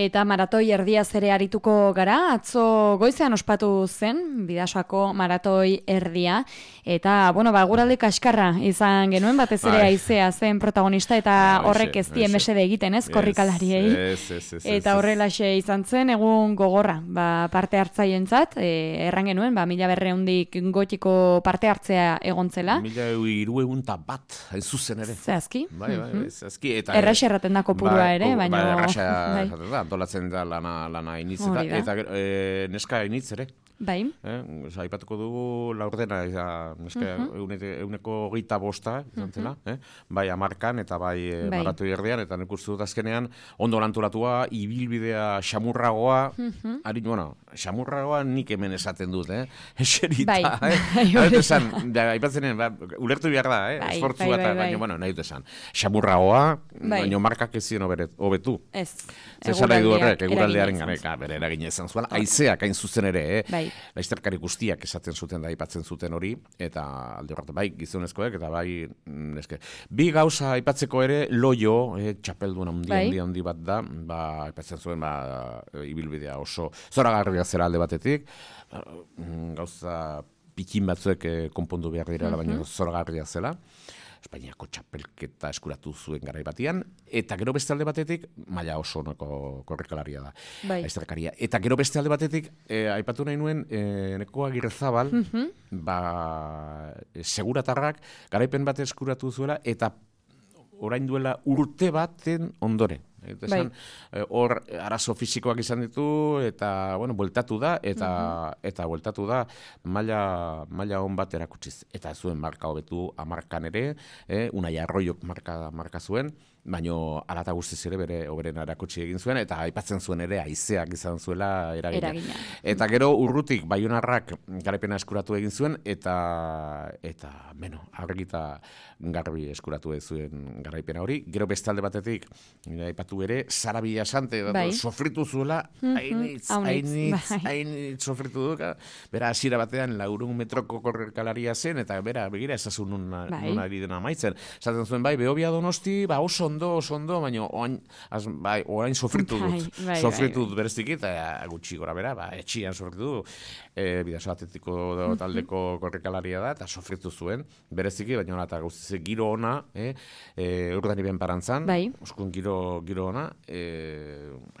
Eta maratoi erdia zere arituko gara, atzo goizean ospatu zen, bidasoako maratoi erdia, eta, bueno, ba, guralde kaskarra izan genuen, batez ere bai. aizea zen protagonista, eta bai, horrek ez di emesede egiten, ez, korrikalariei. Eta horrelaxe izan zen, egun gogorra, ba, parte hartzaien zat, e, erran genuen, ba, mila berreundik gotiko parte hartzea egontzela. Mila iru egun bat, ez zuzen ere. Zehazki. Bai, bai, bai, zehazki. Erraxe erraten da kopurua bai, ere, baina... Bai, erraxe erraten da, antolatzen da lana, lana initz, eta, eta e, neska initz ere. Bai. Eh, aipatuko dugu laurdena, ja, neska, uh. -huh. euneko gita bosta, zantzela, uh -huh. eh? bai amarkan eta bai, eh, bai. maratu erdian, eta nik uste dut azkenean, ondo lanturatua, ibilbidea xamurragoa, uh -huh. ari, bueno, xamurragoa nik hemen esaten dut, eh? Eserita, bai. eh? Bai, esan, ja, aipatzenen, ba, ulertu behar da, eh? Bai, Esfortzu bai, bai, bai. bueno, nahi dut esan. Xamurragoa, bai. baina markak ez ziren hobetu. Ez. Zer du horrek, eguraldearen ganeka, bere eragin ezan zuela, aizeak hain zuzen ere, eh? Bai. Laizterkari guztiak esaten zuten da, aipatzen zuten hori, eta alde horretu, bai, gizonezkoek, eta bai, mm, eske, bi gauza aipatzeko ere, loio, eh, txapeldun handi, bai. handi, handi bat da, ba, aipatzen zuen, ba, ibilbidea oso, zora garria zera alde batetik, mm, gauza pikin batzuek eh, konpondu behar dira, mm baina zora garria zela. Espainiako txapelketa eskuratu zuen garai batian, eta gero beste alde batetik, maila oso onako korrekalaria da, bai. Eta gero beste alde batetik, e, aipatu nahi nuen, e, neko agirrezabal, mm ba, seguratarrak, garaipen bat eskuratu zuela, eta orain duela urte baten ondoren. Eta bai. Eh, hor arazo fisikoak izan ditu eta bueno, bueltatu da eta mhm. eta bueltatu da maila maila on bat erakutsiz eta zuen marka hobetu 10 ere, eh, Unai Arroiok marka marka zuen baino alata guztiz ere bere oberen arakutsi egin zuen eta aipatzen zuen ere haizeak izan zuela eragina. eragina. Eta gero urrutik baionarrak garepena eskuratu egin zuen eta eta beno, argita garbi eskuratu ez zuen garaipena hori. Gero bestalde batetik aipatu ere Sarabia Sante bai. sofritu zuela mhm. hainitz, hainitz, bai. hainitz sofritu duka. Bera hasiera batean laurun metroko korrekalaria zen eta bera begira esasun nuna, bai. nuna dena maitzen. Zaten zuen bai, behobia donosti, ba oso ondo, oso ondo, baina oain, az, bai, orain sofritu dut. Bai, bai, bai sofritu dut berezik eta gutxi gora bera, ba, etxian sofritu. E, bidazo atletiko taldeko korrekalaria da, eta sofritu zuen, bereziki, baina eta guztize giro ona, eh, e, urdan iben parantzan, bai. uskun giro, giro ona, e,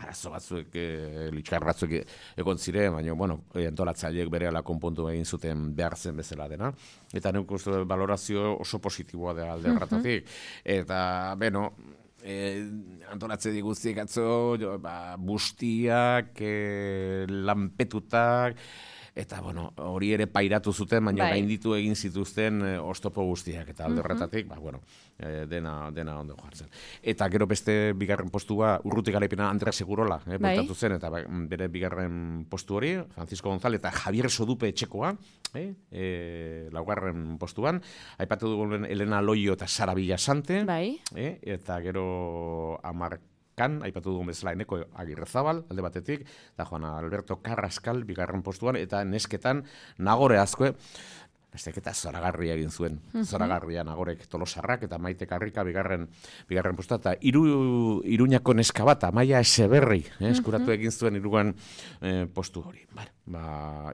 arazo batzuek, e, litxar batzuek egon zire, baina, bueno, e, antolatzaileek bere ala konpontu egin zuten behar zen bezala dena. Eta nik uste valorazio oso positiboa da alde uh Eta, beno, e, antolatze di guztiek atzo, jo, ba, bustiak, e, lanpetutak, eta bueno, hori ere pairatu zuten, baina bai. gainditu egin zituzten e, ostopo guztiak, eta alde horretatik, ba, bueno, e, dena, dena ondo jartzen. Eta gero beste bigarren postua, urrutik garaipena Andrea Segurola, e, bai. zen, eta ba, bere bigarren postu hori, Francisco González eta Javier Sodupe etxekoa, e, e, laugarren postuan, aipatu dugu Elena Loio eta Sara Villasante, bai. e, eta gero Amar kan, aipatu dugun bezala eneko agirrezabal, alde batetik, eta Juan Alberto Carrascal, bigarren postuan, eta nesketan nagore azkoe, Nesteketa zoragarria egin zuen, mm zoragarria nagorek tolosarrak eta maite karrika bigarren, bigarren posta, eta iru, iruñako neska bat, amaia eseberri, eh, eskuratu egin zuen iruan eh, postu hori. Ba, ba,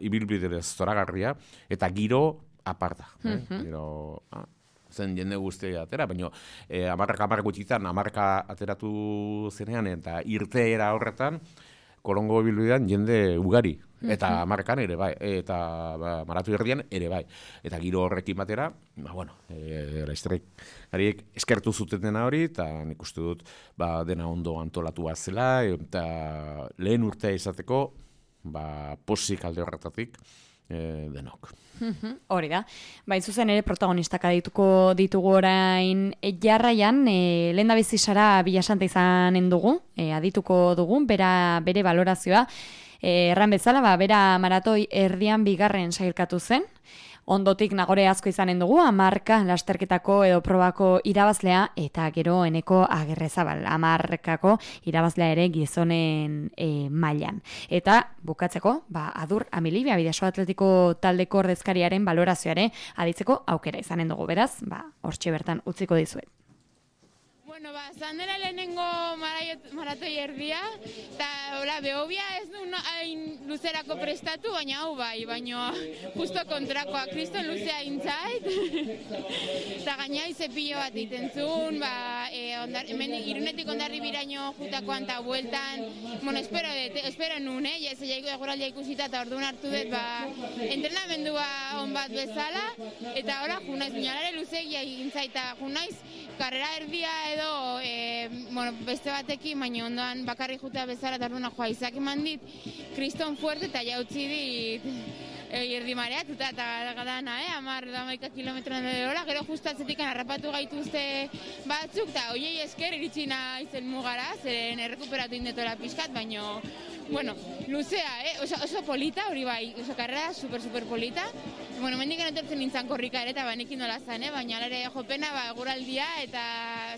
ibilbide zoragarria, eta giro aparta. Eh? Giro, ah, zen jende guztia atera, baina e, amarrak amarrak gutxitan, amarka ateratu zenean, eta irteera horretan, kolongo bilbidean jende ugari, eta mm amarkan ere bai, eta ba, maratu erdian ere bai. Eta giro horrekin batera, ba, bueno, e, hariek eskertu zuten dena hori, eta nik uste dut ba, dena ondo antolatu bat zela, eta lehen urtea izateko, ba, posik alde horretatik, e, denok. Hori da. Bain zuzen ere protagonistak adituko ditugu orain e, jarraian, e, lehen da bizisara bilasanta izanen dugu, e, adituko dugu, bera, bere valorazioa. E, erran bezala, ba, bera maratoi erdian bigarren sailkatu zen, ondotik nagore asko izanen dugu, amarka lasterketako edo probako irabazlea, eta gero eneko agerrezabal, amarkako irabazlea ere gizonen e, mailan. Eta bukatzeko, ba, adur amilibia bideso atletiko taldeko ordezkariaren balorazioare aditzeko aukera izanen dugu, beraz, ba, hortxe bertan utziko dizuet. Bueno, ba, zandera lehenengo maratoi erdia, eta hola, behobia ez du hain luzerako prestatu, baina hau bai, baina justo kontrakoa, kriston luzea intzait, eta gaina izepillo bat itentzun, ba, ondar, irunetik ondarri biraino jutakoan eta bueltan, bueno, espero, de, espero nun, eh, ez jaiko eguraldia ikusita eta orduan hartu dut, ba, entrenamendua on bat bezala, eta ora, junaiz, minalare luzegia intzaita, junaiz, karrera erdia edo e, bueno, beste batekin, baina ondoan bakarri jutea bezala eta arduna joa izak eman dit, kriston fuerte eta jautzi dit erdi mareat, eta gadana, eh, amar damaika kilometro hora, gero justatzetik harrapatu gaituzte batzuk, eta oiei esker iritsina izen mugara, zeren errekuperatu indetola pixkat, baina bueno, luzea, eh? oso, oso polita, hori bai, oso karrera super, super polita. Bueno, mendik etortzen nintzen korrika ere, eta banekin nola zen, eh? baina ere jopena, ba, guraldia, eta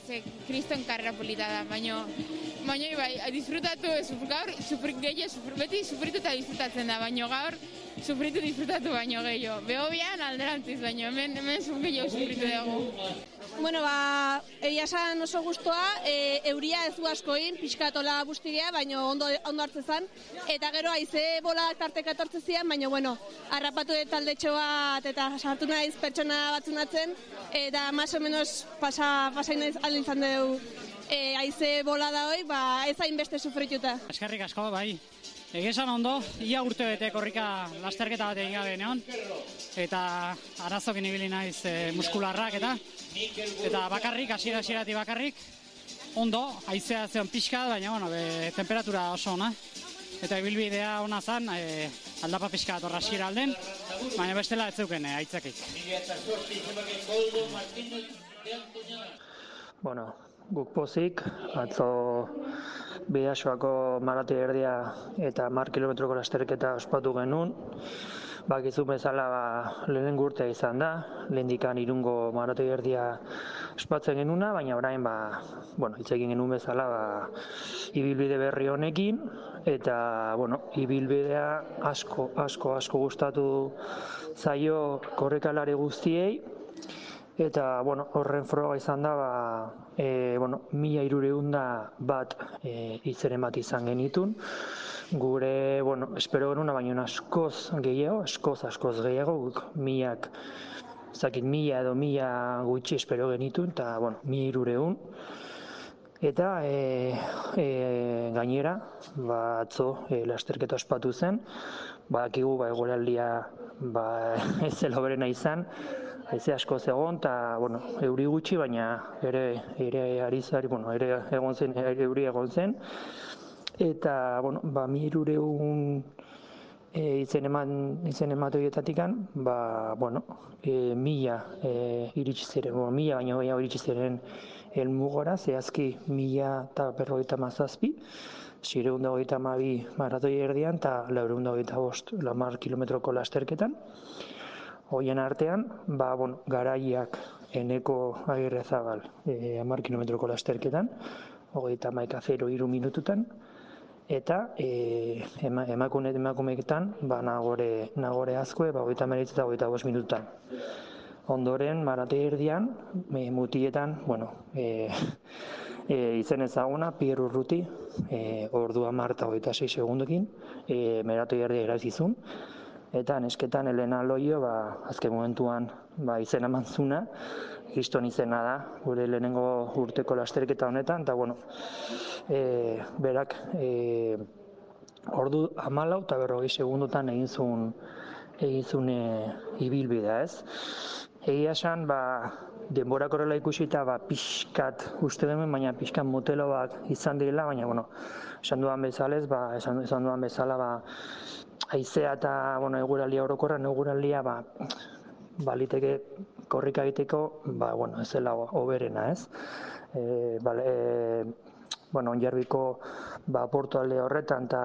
ze, kriston karrera polita da, baina baina bai, disfrutatu, gaur, sufrik gehiago, beti sufritu disfrutatzen da, baina gaur, sufritu disfrutatu baino gehiago. Beho bian alderantziz baino, hemen, hemen gehiago sufritu dugu. Bueno, ba, egia esan oso guztua, e, euria ez du askoin, pixkatola bustigea, baino ondo, ondo hartze zen. Eta gero, aize bola tarteka etortze zian, baino, bueno, harrapatu dut talde bat, eta sartu naiz pertsona batzunatzen, eta más o menos pasa, pasain naiz alin izan dugu e, aize bola da hoi, ba, ez hain beste sufrituta. Eskerrik asko, bai, Egesan ondo, ia urte bete korrika lasterketa bat egin gabe neon, eta arazokin ibili naiz e, muskularrak eta eta bakarrik, hasiera hasierati bakarrik, ondo, haizea zeon pixka, baina bueno, be, temperatura oso ona. Eta ibilbidea ona zan, e, aldapa pixka bat horra alden, baina bestela ez zeuken e, aitzakik. Bueno, guk pozik, atzo Bidasoako marati erdia eta mar kilometroko lasterketa ospatu genuen. Bakizu bezala ba, lehen gurte izan da, lehen dikan irungo marati erdia ospatzen genuna, baina orain ba, bueno, egin genuen bezala ba, ibilbide berri honekin, eta bueno, ibilbidea asko, asko, asko gustatu zaio korrekalari guztiei, eta bueno, horren froga izan da ba, e, bueno, mila irureunda bat e, izeren bat izan genitun. Gure, bueno, espero genuna baina askoz gehiago, askoz askoz gehiago, guk milak zakit mila edo mila gutxi espero genitun, eta bueno, mila irureun eta e, e, gainera batzo e, lasterketa ospatu zen. Badakigu ba, egoraldia ba, ez berena izan haize asko zegoen eta bueno, euri gutxi baina ere ere ari zari, bueno, ere egon zen ere euri egon zen eta bueno, ba 1300 e, izen eman izen ematoietatikan, ba bueno, e, mila e, iritsi ziren, bueno, mila baino gehiago iritsi ziren helmugora, zehazki mila eta berrogeita mazazpi, zireun dagoita mabi maratoi erdian, eta laureun dagoita bost lamar kilometroko lasterketan. Hoien artean, ba, bon, garaiak eneko agirre zabal e, amar kilometroko lasterketan, hogeita maika 0 iru minututan, eta e, ema, emakunet emakumeketan, ba, nagore, nagore azkoe, ba, hogeita meritz eta hogeita bost minututan. Ondoren, marate erdian, e, mutietan, bueno, e, e, izen ezaguna, Pierre Urruti, e, ordua marta hogeita 6 segundokin, e, merate erdia erazizun, eta nesketan Elena Loio ba, azken momentuan ba, izen eman zuna, histon izena da, gure lehenengo urteko lasterketa honetan, eta bueno, e, berak e, ordu amalau eta berrogei segundotan egin zuen, egin zuen e, ibilbidea ez. Egia esan, ba, denbora korrela ikusita, ba, pixkat uste demen, baina pixkat motelo bat izan direla, baina, bueno, esan duan bezalez, ba, esan, esan duan bezala, ba, aizea eta bueno, eguraldia orokorra, eguraldia ba, baliteke korrika egiteko, ba, bueno, ez zela oberena, ez? E, bale, e, bueno, onjarbiko ba, portu alde horretan eta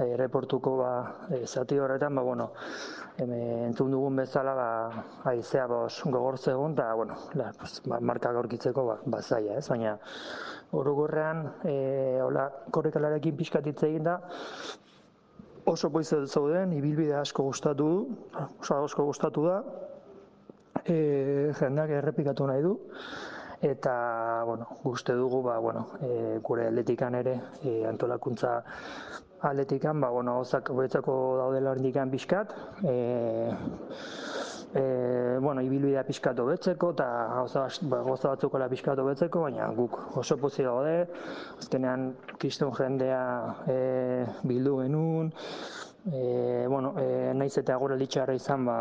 e, reportuko ba, e, zati horretan, ba, bueno, entzun dugun bezala ba, aizea bos gogor zegoen, eta, bueno, la, pues, ba, marka gorkitzeko ba, ba ez? Baina, orokorrean, e, hola, korrikalarekin pixkatitze egin da, oso poiz zauden, ibilbide asko gustatu du, oso asko gustatu da, e, jendeak errepikatu nahi du, eta bueno, guzti dugu ba, bueno, e, gure atletikan ere e, antolakuntza atletikan ba, bueno, ozak hobetzako daudela horrendikan bizkat e, e, bueno, ibilbidea pixkat hobetzeko eta gauza, ba, gauza batzuko la pixkat hobetzeko baina guk oso pozi gaude. Azkenean kriston jendea e, bildu genuen. E, bueno, e, naiz eta gure litxarra izan ba,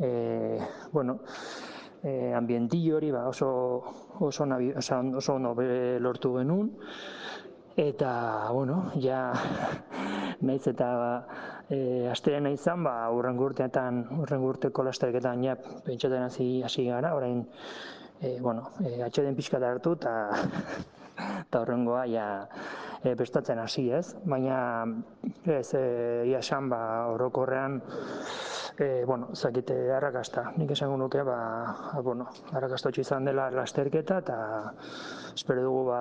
e, bueno, e, ambienti hori ba, oso oso nabi, oso, oso ondo lortu genuen. Eta bueno ja naiz eta ba, e, astelena izan ba urrengo urteetan urrengo urteko lasterketan ja pentsatzen hasi hasi gara orain e, bueno e, atxeden pixka hartu eta eta horrengoa ja e, bestatzen hasi ez? Baina ez e, ia san ba orokorrean e, bueno, zakite arrakasta. Nik esango nuke, ba, ba bueno, arrakasta izan dela lasterketa eta espero dugu ba,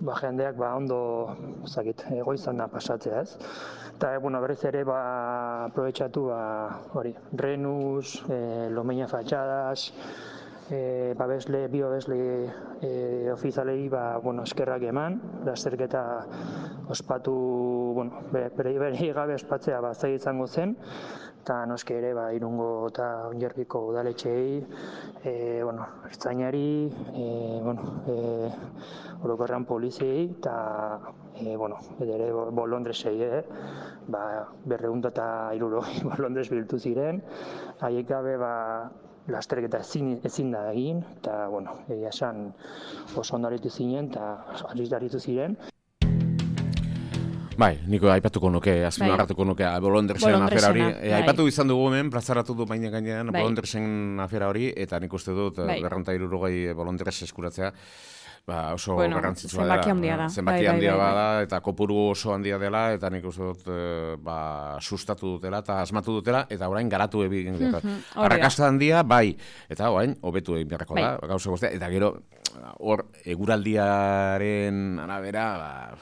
ba jendeak ba ondo zakit egoizan da pasatzea, ez? Eta e, bueno, berez ere ba aprobetxatu ba hori, Renus, e, Lomeña Fachadas, e, babesle, bi babesle e, ofizialei ba, bueno, eskerrak eman, lasterketa ospatu, bueno, bere, bere gabe ospatzea ba, izango zen, eta noske ere ba, irungo eta onjerbiko udaletxeei, e, bueno, ertzainari, e, bueno, e, orokorrean poliziei, eta, e, bueno, ere bolondresei, eh? ba, berreunda eta iruro bolondres biltu ziren, haiek gabe, ba, lasterketa ezin, ezin da egin, eta, bueno, egia esan oso ondaritu zinen, eta aritu ziren. Bai, niko aipatuko nuke, azpimarratuko bai. nuke Bolondresen afera hori. E, aipatu izan dugu hemen, plazaratu du baina gainean bai. Bolondresen afera hori, eta nik uste dut, bai. berranta irurogei Bolondres eskuratzea, ba, oso bueno, garrantzitsua dela. Zenbaki handia da. Zenbaki bai, handia bai, bai, eta kopuru oso handia dela, eta nik uste dut, ba, sustatu dutela, eta asmatu dutela, eta orain garatu egin mm -hmm, Arrakasta handia, bai, eta orain, hobetu egin beharrako bai. da, gauza guztia, eta gero, hor, eguraldiaren arabera, ba,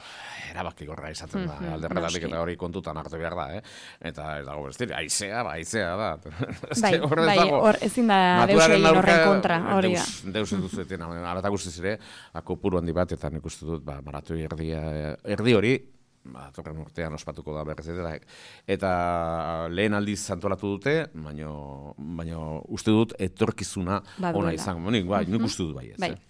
erabaki gorra izaten mm -hmm, alderretatik eta hori kontutan hartu behar da, eh? Eta, ez dira, aizea, ba, aizea da. bai, bai, hor ezin da deus egin horren kontra, hori da. Deus egin duzuetan, arata guztiz ere, akopuru handi bat, eta nik uste dut, ba, maratu erdia, erdi hori, ba, torren urtean ospatuko da berrez eta, eta lehen aldiz antolatu dute, baino, baino uste dut etorkizuna ona izan. Nik, bai, nik uste dut bai ez. Bai. Eh?